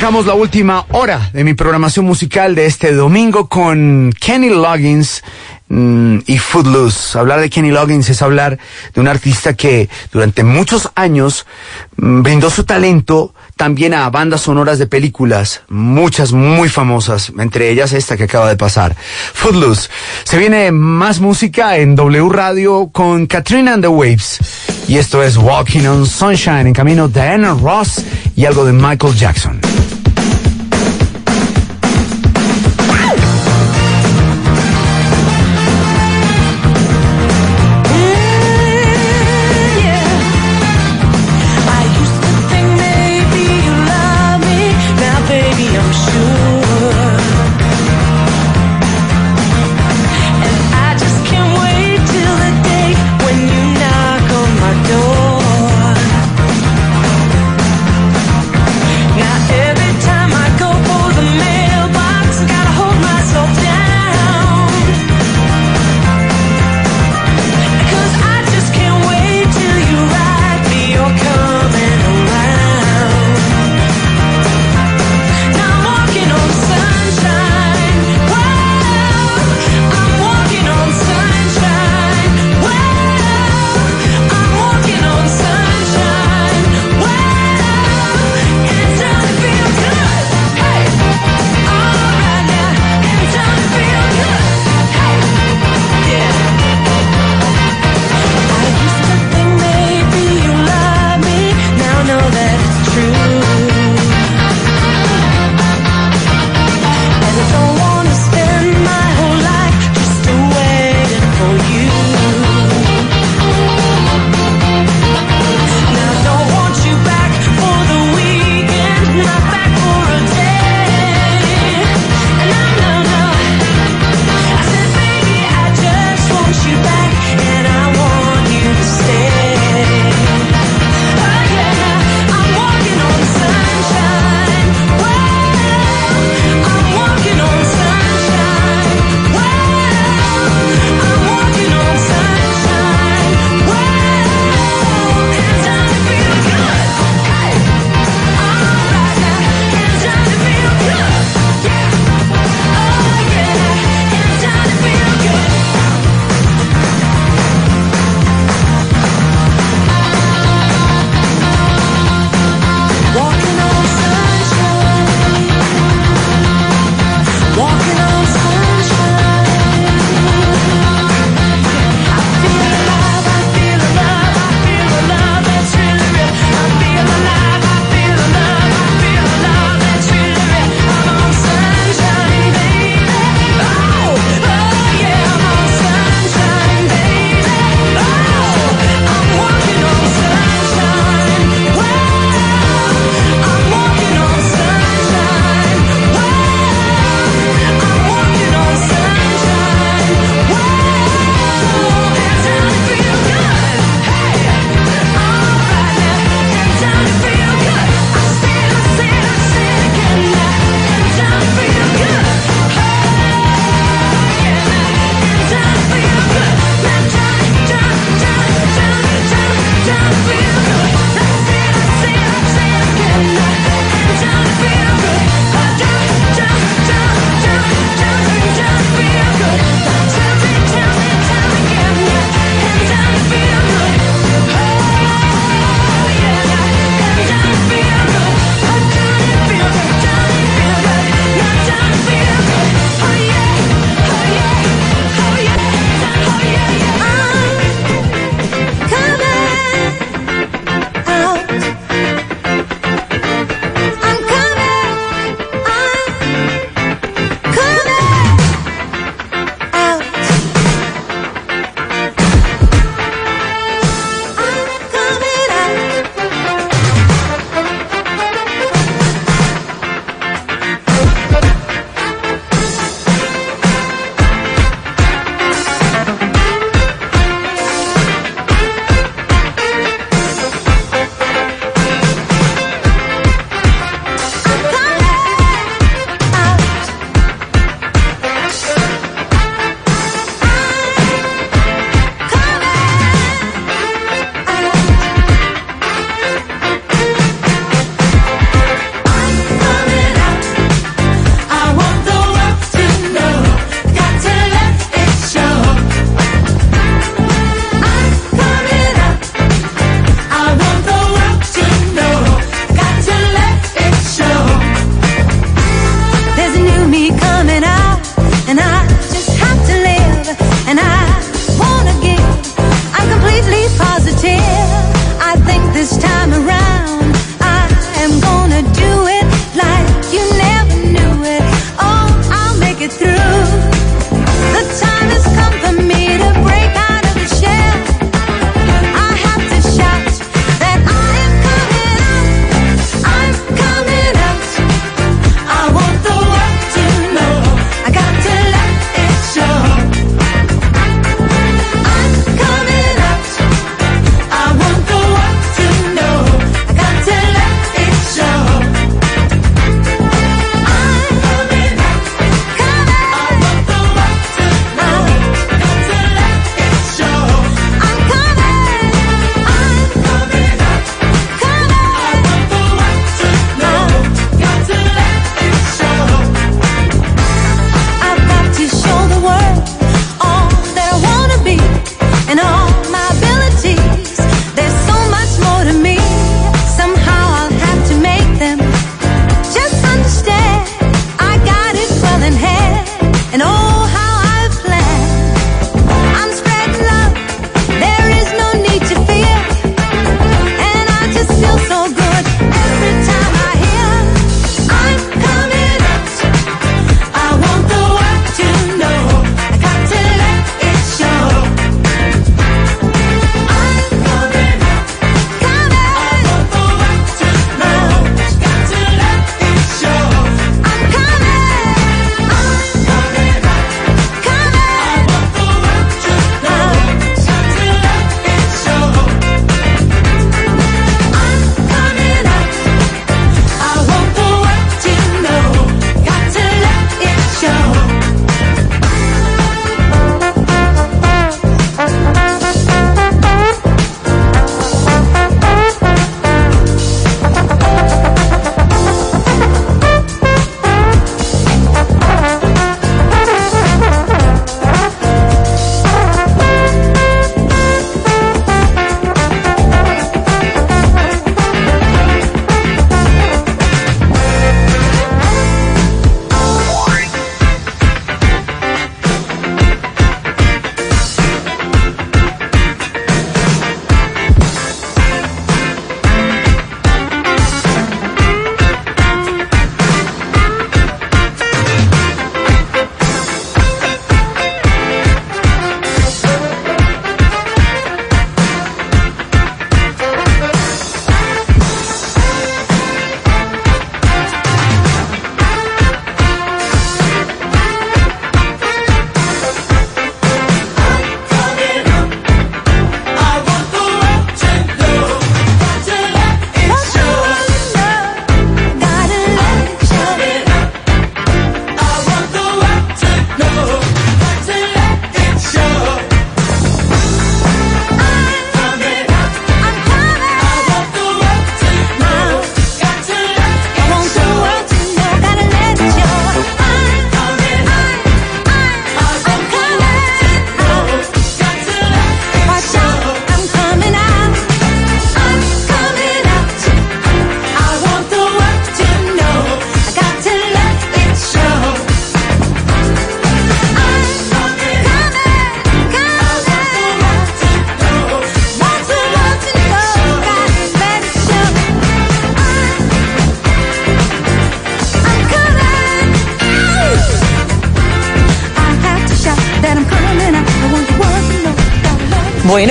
La última hora de mi programación musical de este domingo con Kenny Loggins mm, y Footloose. Hablar de Kenny Loggins es hablar de un artista que durante muchos años mm, brindó su talento también a bandas sonoras de películas, muchas muy famosas, entre ellas esta que acaba de pasar. Footloose. Se viene más música en W Radio con Katrina and the Waves. Y esto es Walking on Sunshine en camino de Diana Ross y algo de Michael Jackson.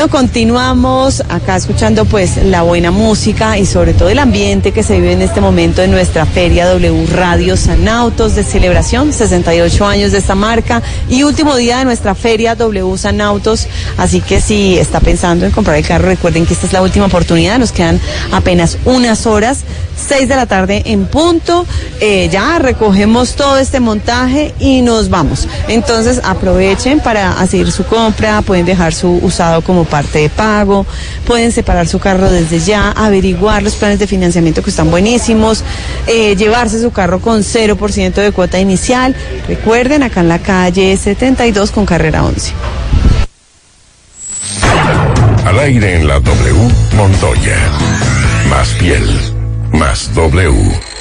Continuamos acá escuchando pues la buena música y sobre todo el ambiente que se vive en este momento en nuestra feria W Radio Sanautos de celebración, 68 años de esta marca y último día de nuestra feria W Sanautos. Así que si está pensando en comprar el carro, recuerden que esta es la última oportunidad, nos quedan apenas unas horas, 6 de la tarde en punto. Eh, ya recogemos todo este montaje y nos vamos. Entonces aprovechen para hacer su compra, pueden dejar su usado como parte de pago, pueden separar su carro desde ya, averiguar los planes de financiamiento que están buenísimos, eh, llevarse su carro con 0% de cuota inicial. Recuerden, acá en la calle 72 con carrera 11. Al aire en la W, Montoya. Más piel, más W.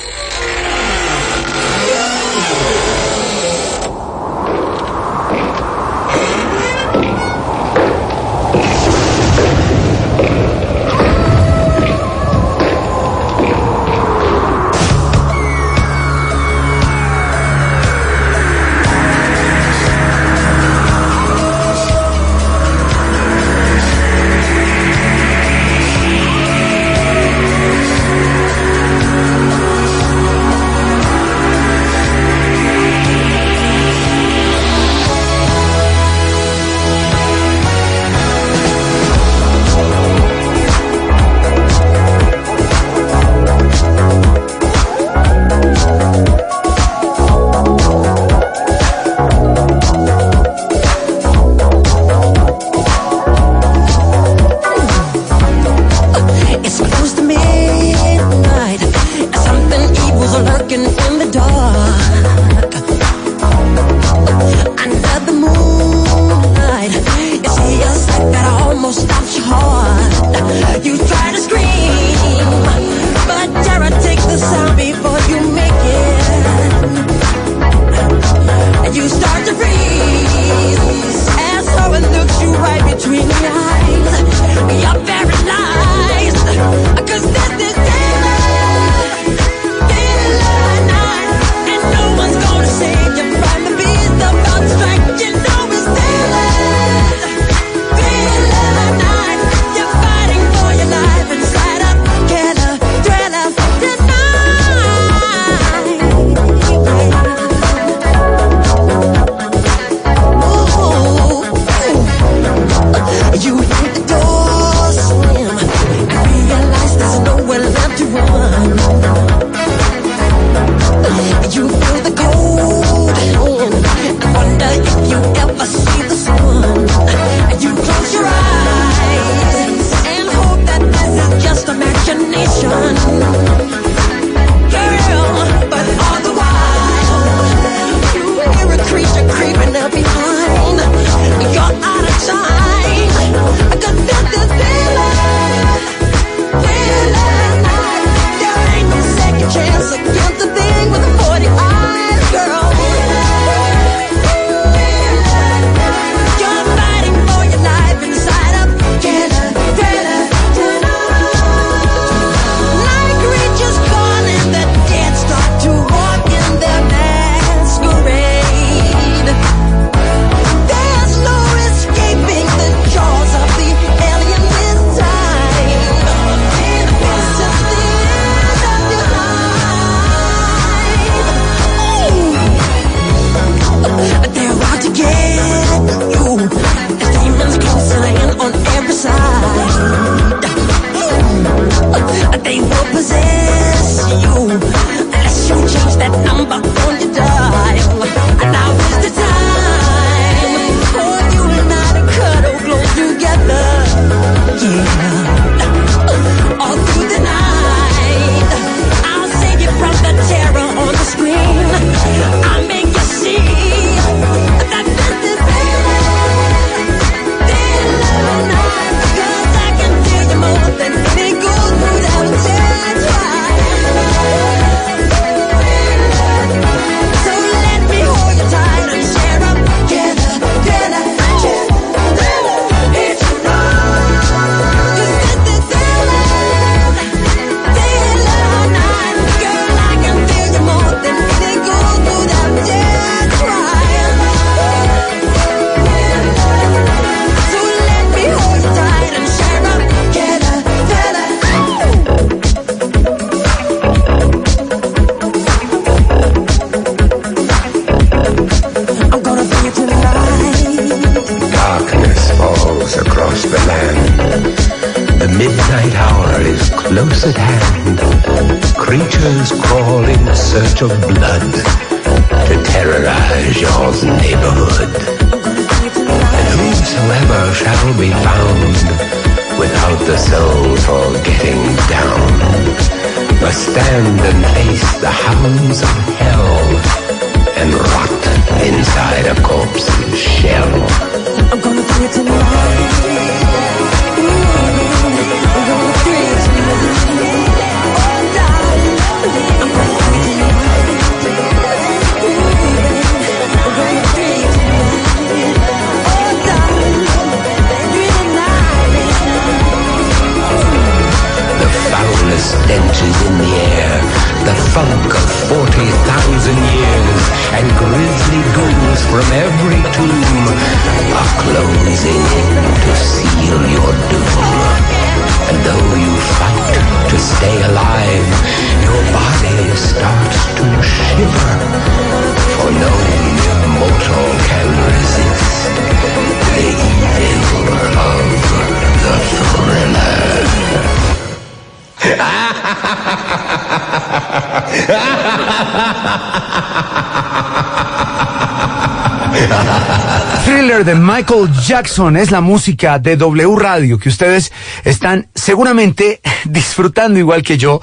De Michael Jackson es la música de W Radio que ustedes están seguramente disfrutando igual que yo.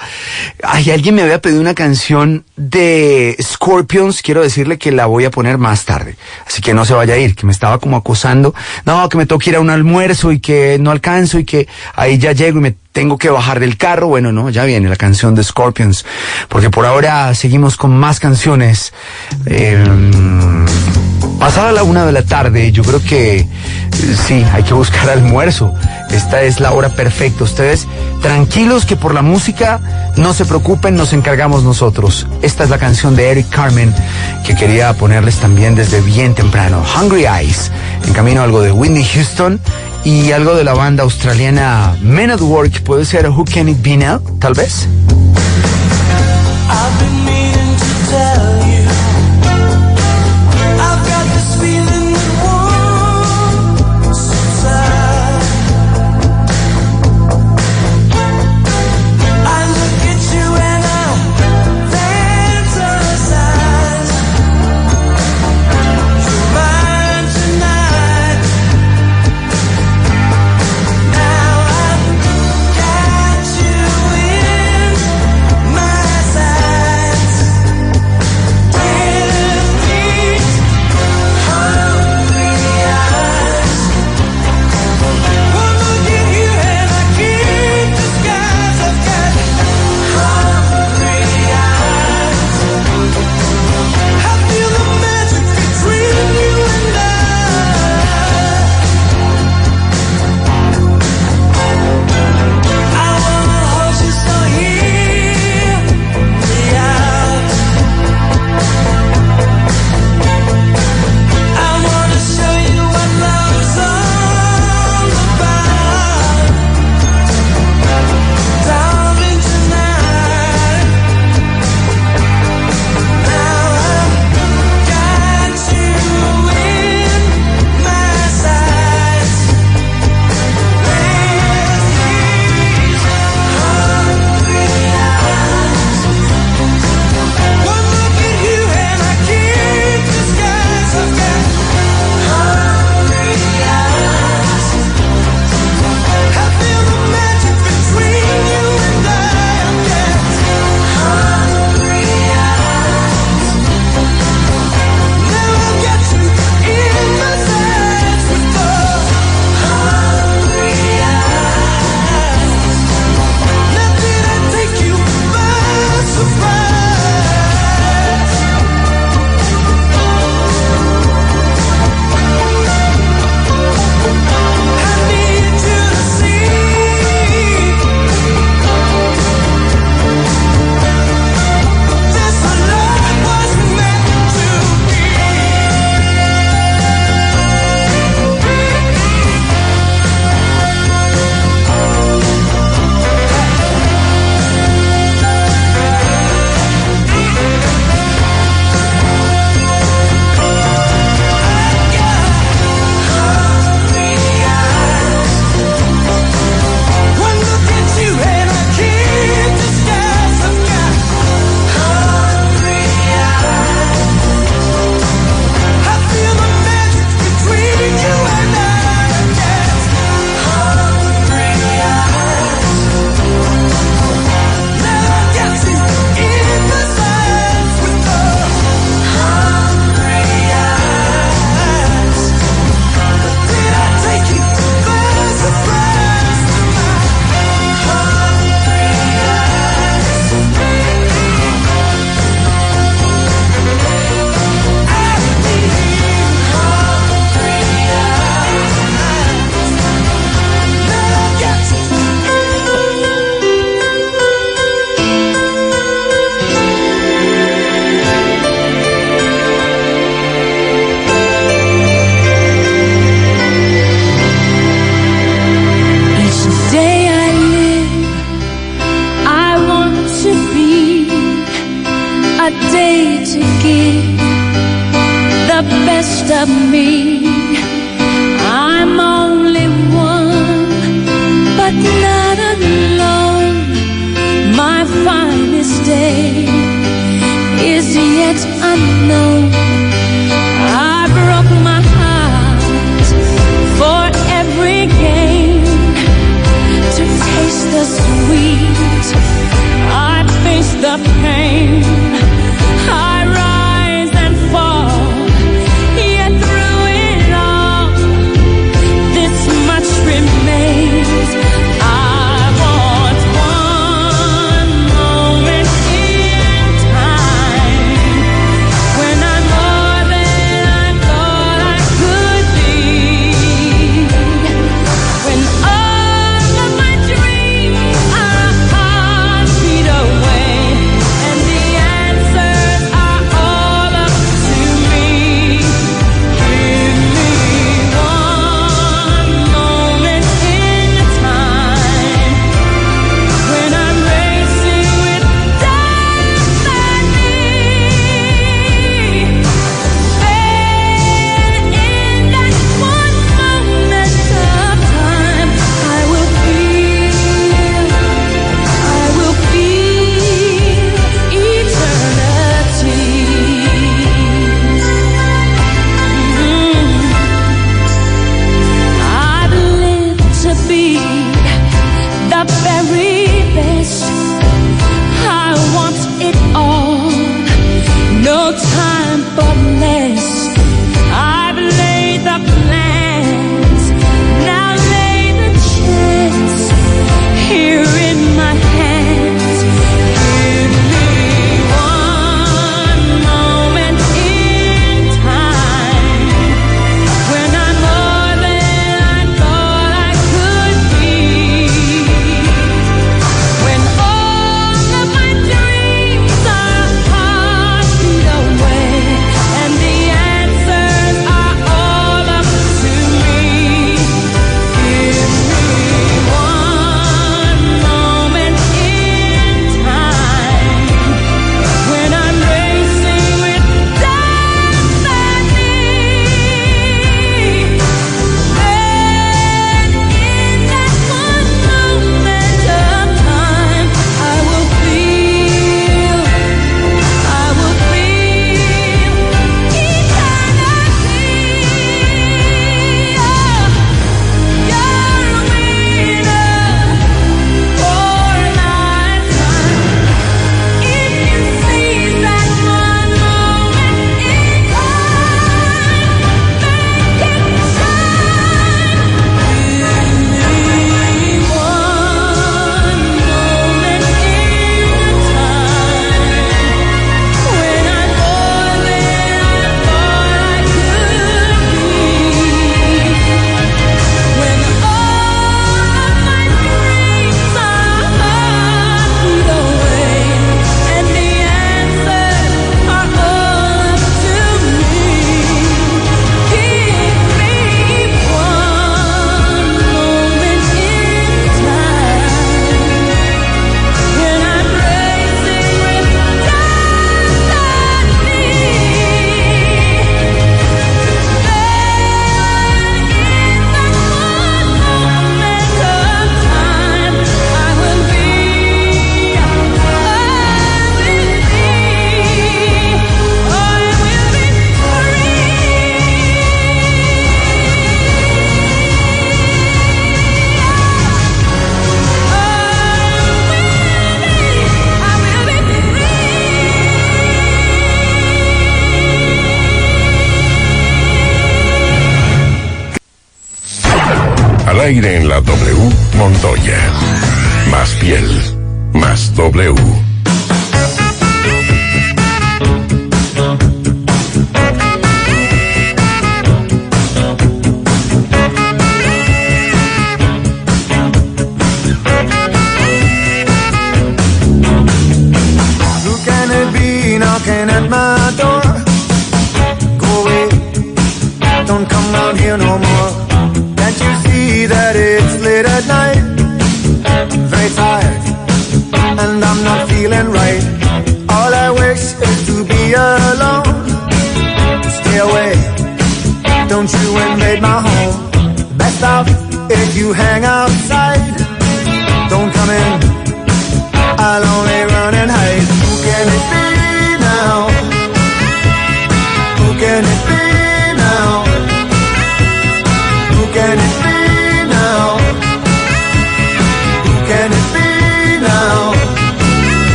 Ay, alguien me había pedido una canción de Scorpions, quiero decirle que la voy a poner más tarde. Así que no se vaya a ir, que me estaba como acosando. No, que me tengo que ir a un almuerzo y que no alcanzo y que ahí ya llego y me tengo que bajar del carro. Bueno, no, ya viene la canción de Scorpions. Porque por ahora seguimos con más canciones. Eh, Pasada la una de la tarde, yo creo que eh, sí, hay que buscar almuerzo. Esta es la hora perfecta. Ustedes tranquilos que por la música no se preocupen, nos encargamos nosotros. Esta es la canción de Eric Carmen que quería ponerles también desde bien temprano. Hungry Eyes. En camino algo de Whitney Houston y algo de la banda australiana Men at Work. Puede ser Who Can It Be Now, tal vez.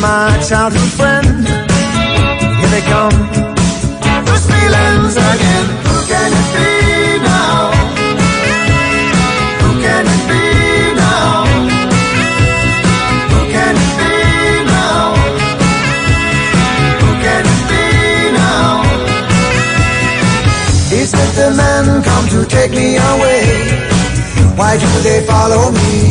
My childhood friend. Here they come, those feelings again. Who can it be now? Who can it be now? Who can it be now? Who can it be now? Is it the men come to take me away? Why do they follow me?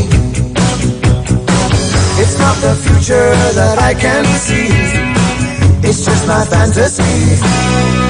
The future that I can see. It's just my fantasy.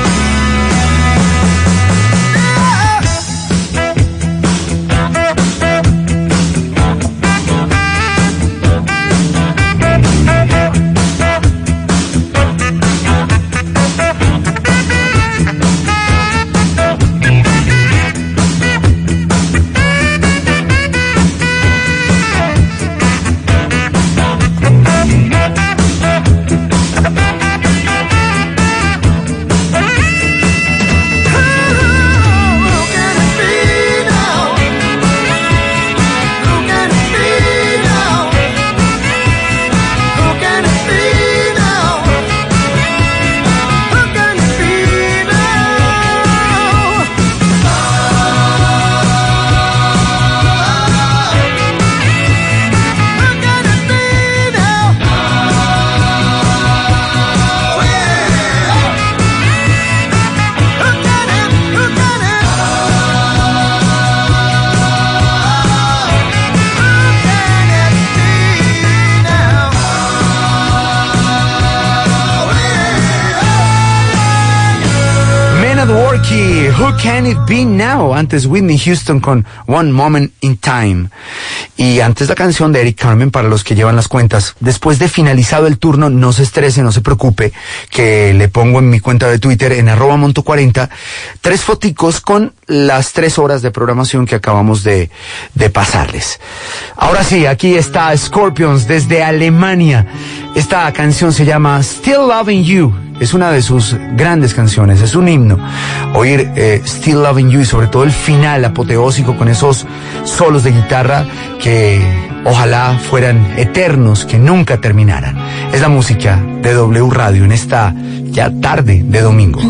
Who Can It Be Now? Antes Whitney Houston con One Moment in Time. Y antes la canción de Eric Carmen para los que llevan las cuentas. Después de finalizado el turno, no se estrese, no se preocupe, que le pongo en mi cuenta de Twitter en arroba monto 40 tres foticos con las tres horas de programación que acabamos de, pasarles. Ahora sí, aquí está Scorpions desde Alemania. Esta canción se llama Still Loving You. Es una de sus grandes canciones, es un himno. Oír eh, Still Loving You y sobre todo el final apoteósico con esos solos de guitarra que ojalá fueran eternos, que nunca terminaran. Es la música de W Radio en esta ya tarde de domingo.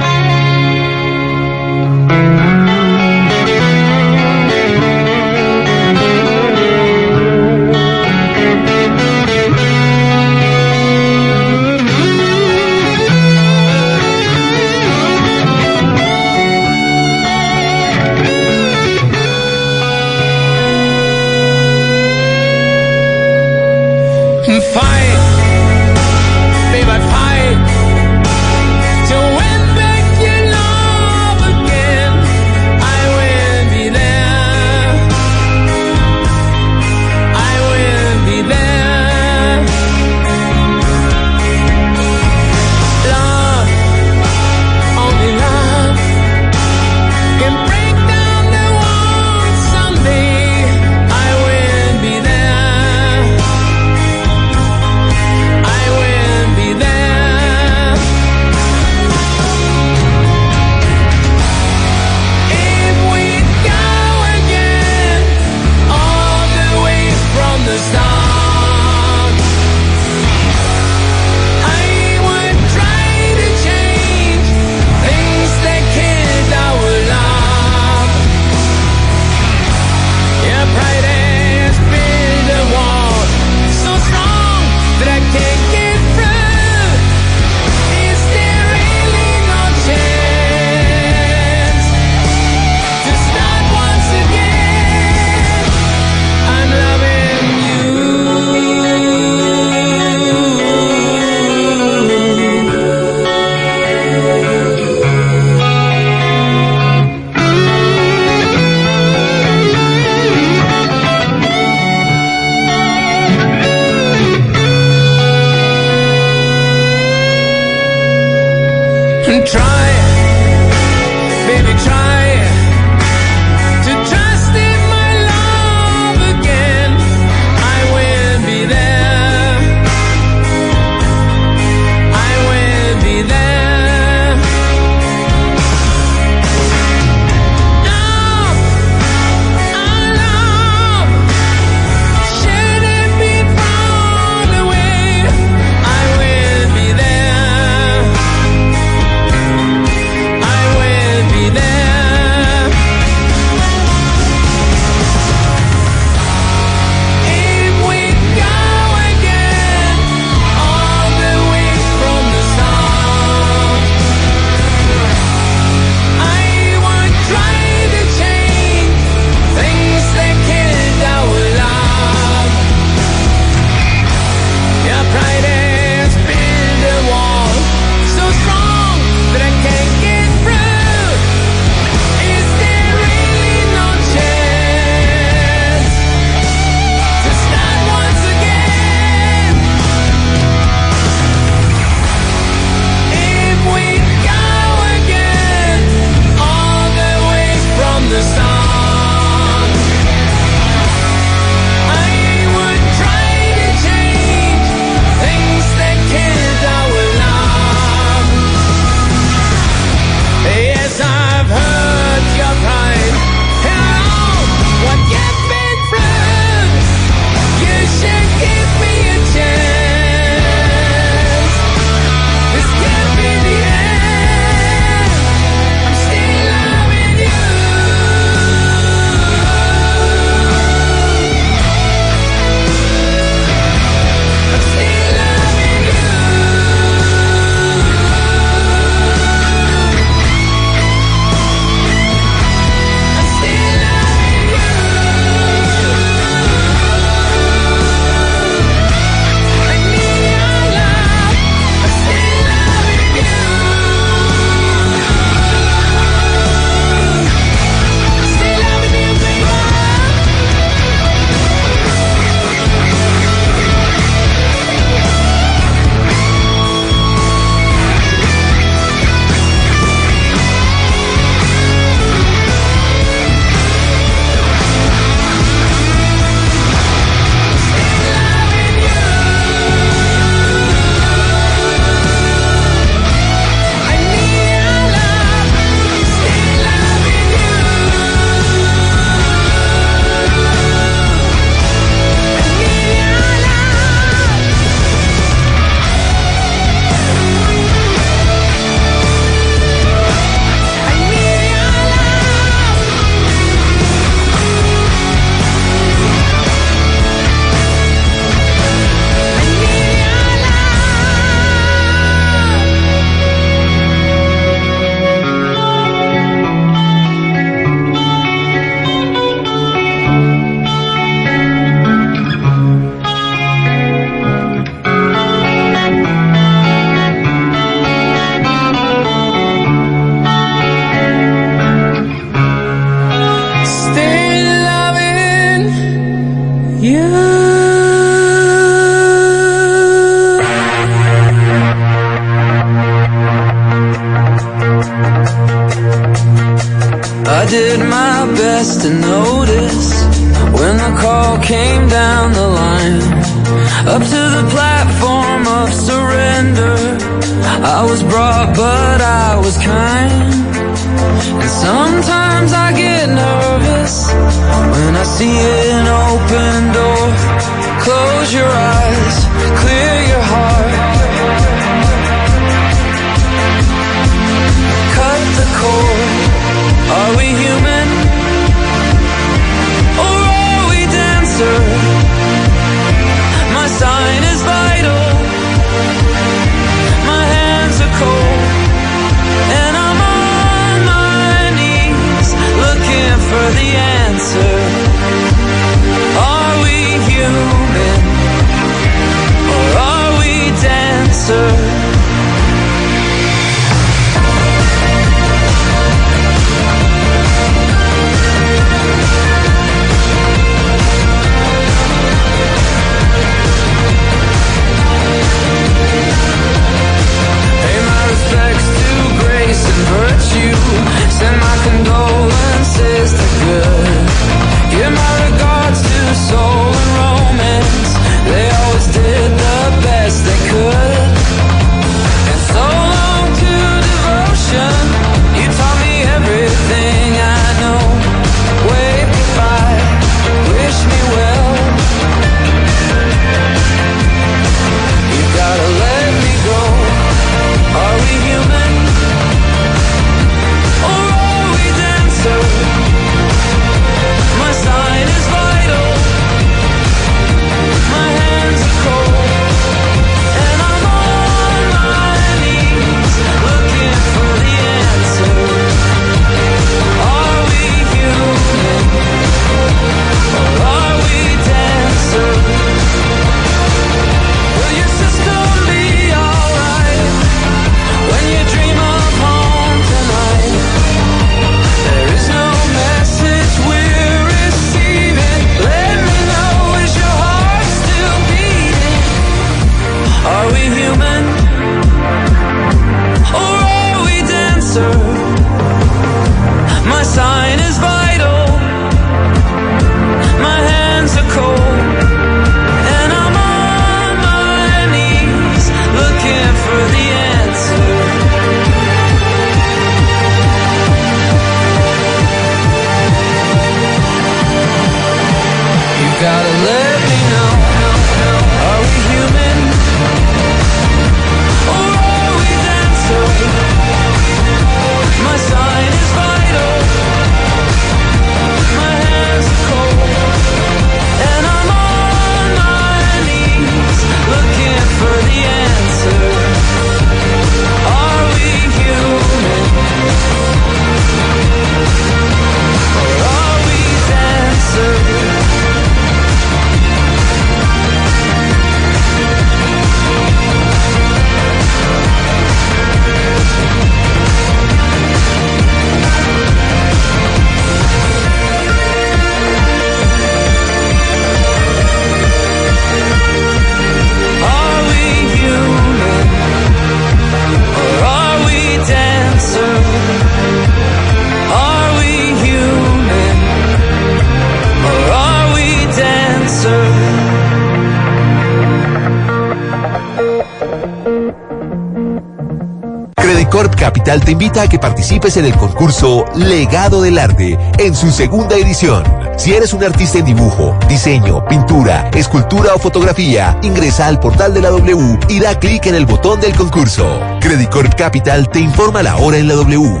Te invita a que participes en el concurso Legado del Arte en su segunda edición. Si eres un artista en dibujo, diseño, pintura, escultura o fotografía, ingresa al portal de la W y da clic en el botón del concurso. Credicorp Capital te informa la hora en la W.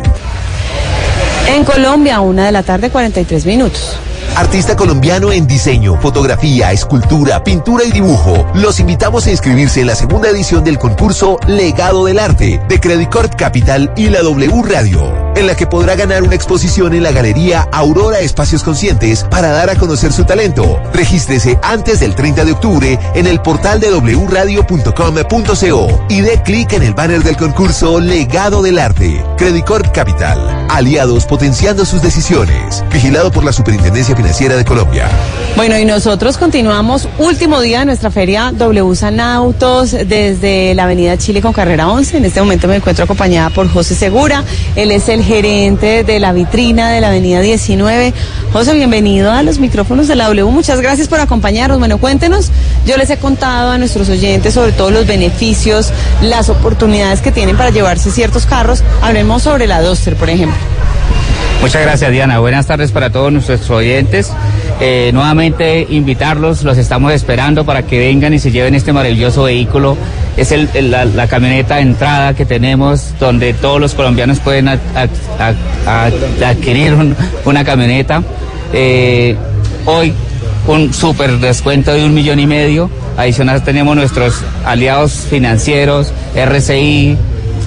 En Colombia, una de la tarde, 43 minutos. Artista colombiano en diseño, fotografía, escultura, pintura y dibujo. Los invitamos a inscribirse en la segunda edición del concurso Legado del Arte de Credicorp Capital y la W Radio, en la que podrá ganar una exposición en la galería Aurora Espacios Conscientes para dar a conocer su talento. Regístrese antes del 30 de octubre en el portal de wradio.com.co y dé clic en el banner del concurso Legado del Arte. Credicorp Capital. Aliados potenciando sus decisiones. Vigilado por la Superintendencia Financiera de Colombia. Bueno, y nosotros continuamos último día de nuestra feria W Sanautos desde la Avenida Chile con carrera 11. En este momento me encuentro acompañada por José Segura. Él es el gerente de la vitrina de la Avenida 19. José, bienvenido a los micrófonos de la W. Muchas gracias por acompañarnos. Bueno, cuéntenos. Yo les he contado a nuestros oyentes sobre todos los beneficios, las oportunidades que tienen para llevarse ciertos carros. Hablemos sobre la Duster, por ejemplo. Muchas gracias Diana, buenas tardes para todos nuestros oyentes. Eh, nuevamente invitarlos, los estamos esperando para que vengan y se lleven este maravilloso vehículo. Es la, camioneta de entrada que tenemos donde todos los colombianos pueden ad- ad- ad- ad- adquirir un- una camioneta. Eh, hoy un súper descuento de un millón y medio. Adicional tenemos nuestros aliados financieros, RCI,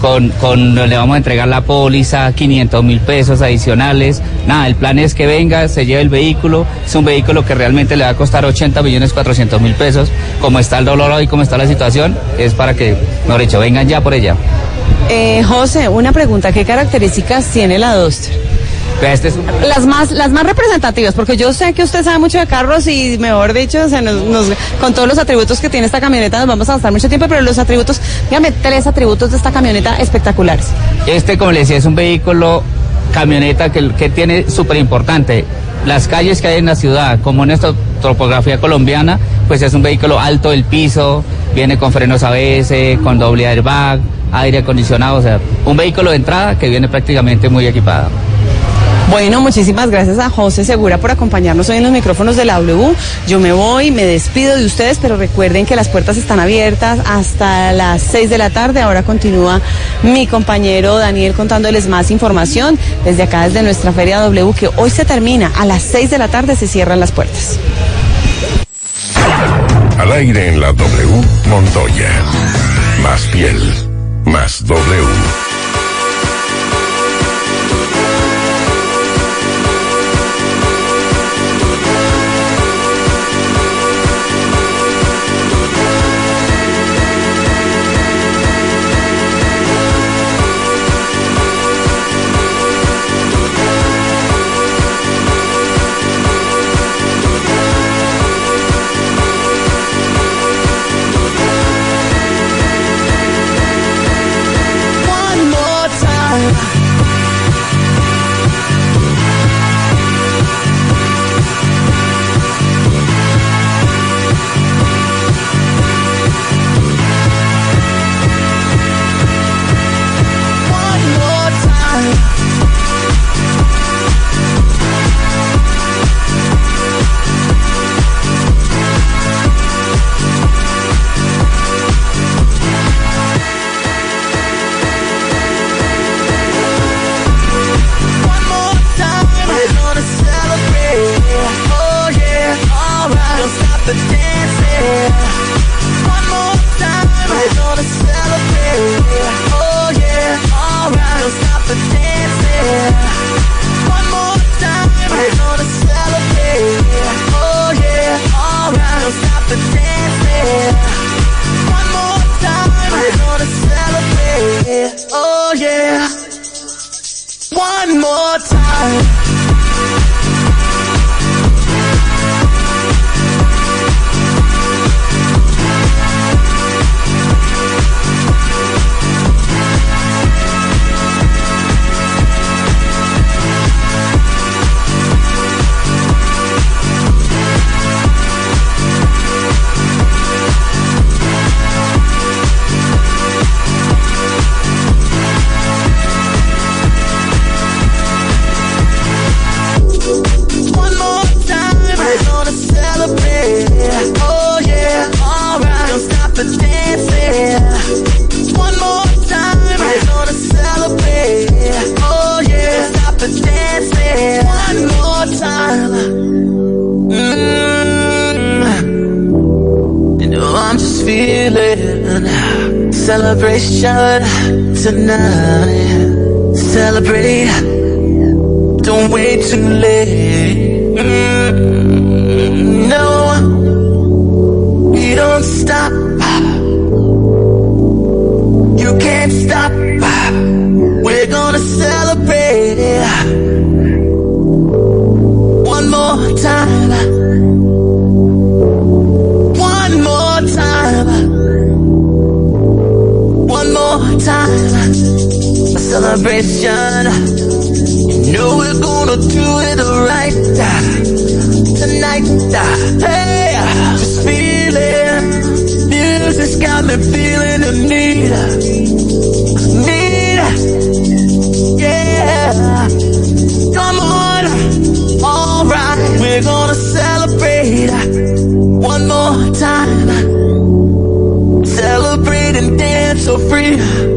con, con le vamos a entregar la póliza, 500 mil pesos adicionales. Nada, el plan es que venga, se lleve el vehículo. Es un vehículo que realmente le va a costar 80 millones 400 mil pesos. Como está el dolor hoy, como está la situación, es para que, mejor dicho, vengan ya por ella. Eh, José, una pregunta. ¿Qué características tiene la Duster? Este es un- Las más, las más representativas, porque yo sé que usted sabe mucho de carros y, mejor dicho, nos- nos- con todos los atributos que tiene esta camioneta nos vamos a gastar mucho tiempo, pero los atributos, dígame tres atributos de esta camioneta espectaculares. Este, como le decía, es un vehículo, camioneta que, que tiene súper importante. Las calles que hay en la ciudad, como en esta topografía colombiana, pues es un vehículo alto del piso, viene con frenos ABS, con doble airbag, aire acondicionado, o sea, un vehículo de entrada que viene prácticamente muy equipado. Bueno, muchísimas gracias a José Segura por acompañarnos hoy en los micrófonos de la W. Yo me voy, me despido de ustedes, pero recuerden que las puertas están abiertas hasta las 6 de la tarde. Ahora continúa mi compañero Daniel contándoles más información desde acá, desde nuestra Feria W, que hoy se termina. A las 6 de la tarde se cierran las puertas. Al aire en la W, Montoya. Más piel, más W. celebration. You know we're gonna do it right tonight. Hey, just feeling. Music's got me feeling the need. Need. Yeah. Come on. Alright. We're gonna celebrate one more time. Celebrate and dance so free.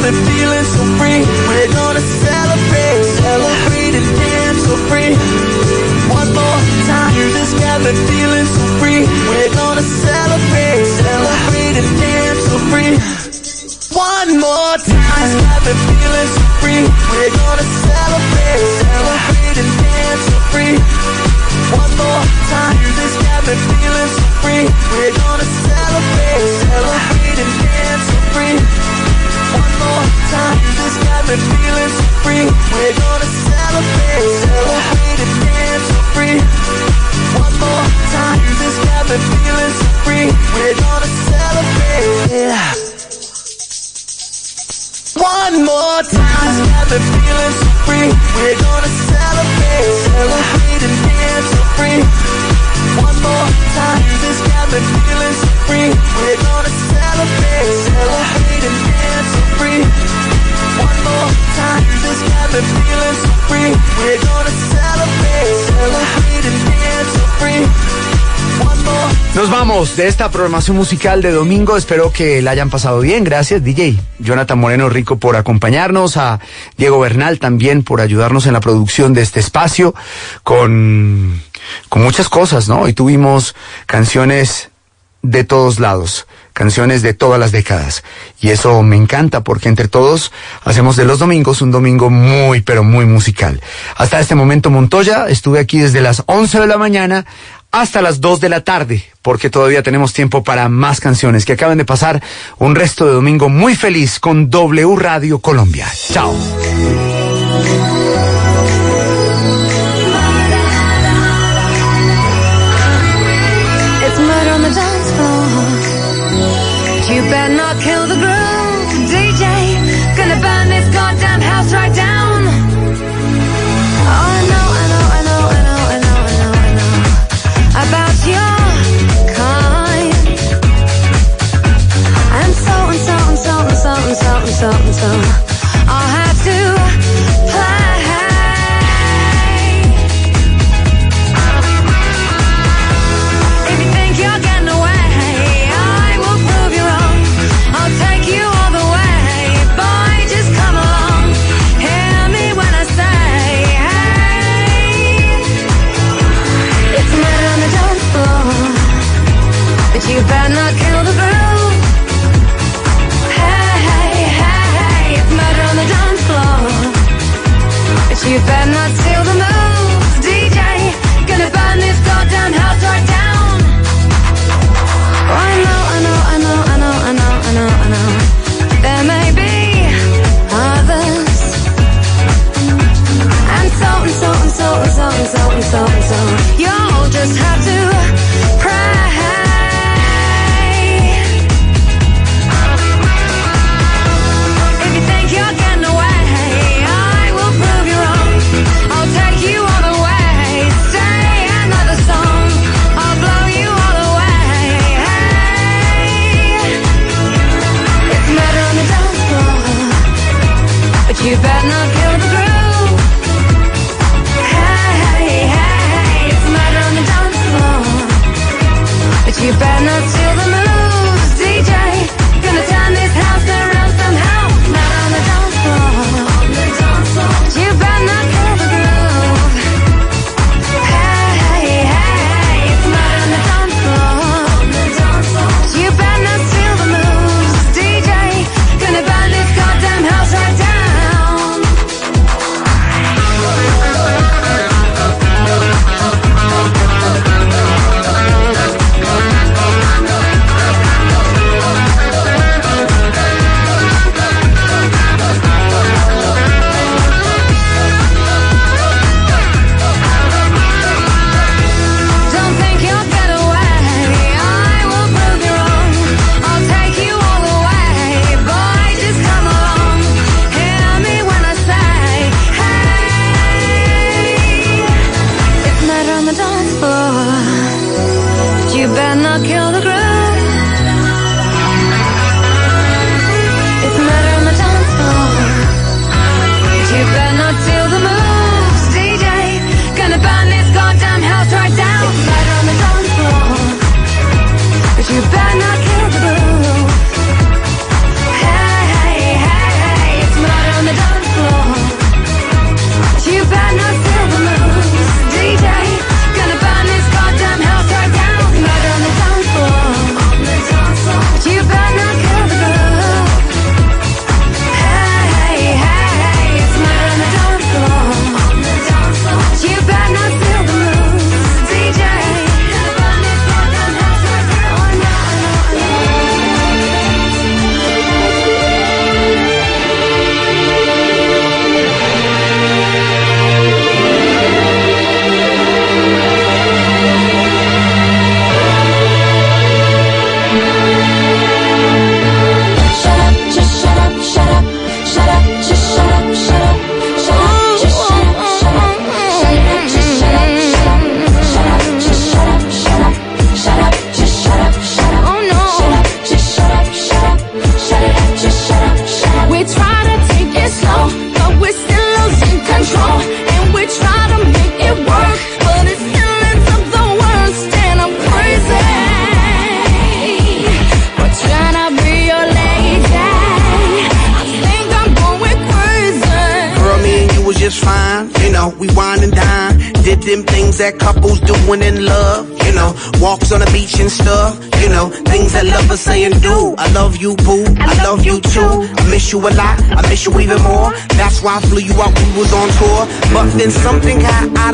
Got me feeling so free. We're gonna celebrate. Celebrate and dance so free. One more time. Music's got me feeling so free. We're gonna celebrate. Celebrate and dance so free. One more time. Got me feeling so free. We're gonna celebrate. Celebrate and dance so free. One more time. Music's got me feeling so free. We're gonna. Celebrate Got feeling so free. We're gonna celebrate. Celebrate and dance so free. One more time. Music's got me feeling so free. We're gonna celebrate. One more time, got me feeling so free. We're Vamos de esta programación musical de domingo. Espero que la hayan pasado bien. Gracias, DJ. Jonathan Moreno Rico por acompañarnos, a Diego Bernal también por ayudarnos en la producción de este espacio con, con muchas cosas, ¿no? Hoy tuvimos canciones de todos lados, canciones de todas las décadas. Y eso me encanta porque entre todos hacemos de los domingos un domingo muy, pero muy musical. Hasta este momento, Montoya, estuve aquí desde las 11 de la mañana hasta las 2 de la tarde, porque todavía tenemos tiempo para más canciones que acaban de pasar un resto de domingo muy feliz con W Radio Colombia. Chao. something, something. You better not steal the moves, DJ. Gonna burn this goddamn house right down. I know, I know, I know, I know, I know, I know, I know. There may be others. So and so and so and so and so and so and so. You'll just have to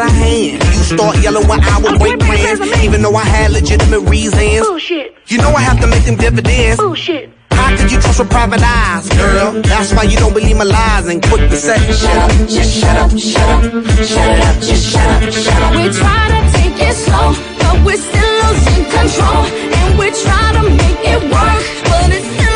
out of hand. You start yelling when I would break plans. Even though I had legitimate reasons. Bullshit, You know I have to make them dividends. bullshit. How could you trust with private eyes, girl? That's why you don't believe my lies and quit the set. shut up, just shut up, shut up, shut up, just shut up, shut up. We try to take it slow, but we're still losing control. And we try to make it work, but it still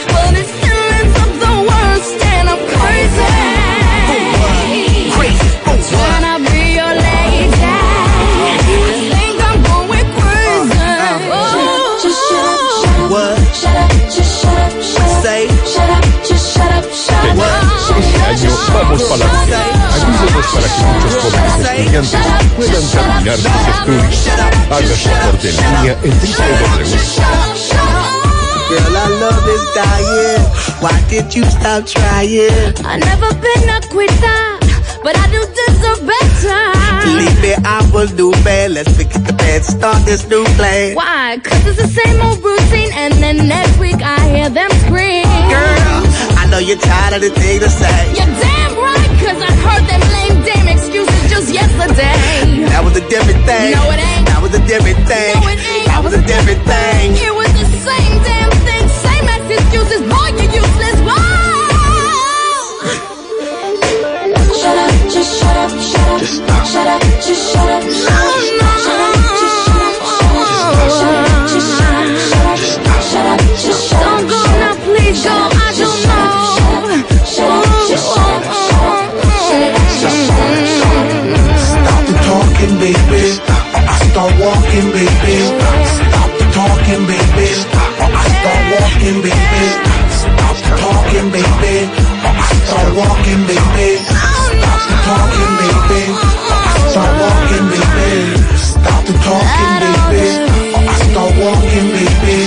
año vamos para adelante. Ayúdenos para que muchos jóvenes estudiantes puedan terminar sus estudios. Haga su aporte en línea en www. Girl, I love this diet. Why did you stop trying? I never been a quitter, but I do deserve better. Leave me, I will do bad. Let's forget the bad, start this new plan. Why? Cause it's the same old routine, and then next week I hear them scream. Girl, I know you're tired of the thing to say. You're damn right, cause I heard them lame damn excuses just yesterday. That was a different thing. No, it ain't. That was a different thing. No, it ain't. That was a different thing. It was the same damn thing, same as excuses. Boy, you're useless. Whoa! Shut up, just shut up, shut up. Just stop. Shut up, just shut up, shut up. Shut up, just shut up, shut up. Shut up, talking, baby. stop Or I start walking, baby. Stop the talking, baby. Or I start walking, baby. Stop the talking, baby. Or oh, I start walking, baby. Stop the talking, baby. Or I start walking, baby.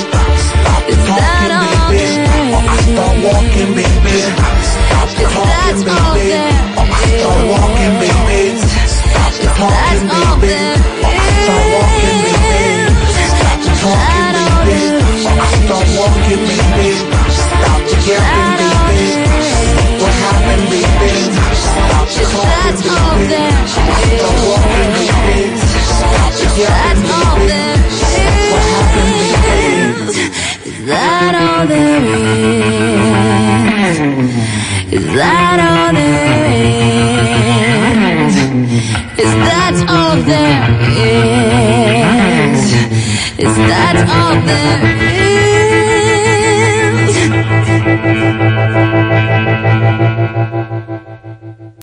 Stop the talking, baby. Or I start walking, baby. Stop the talking, baby. Or I start walking, baby. Stop the talking, baby. Or I start walking, baby. Stop the talking don't walk it, baby. Stop the yapping, baby. What happened, baby. Stop the talking, baby. Don't walk it, baby. Stop the yapping, baby. What happened, baby. Is that all there is? Is that all there is? Is that all there is? Is that all there is?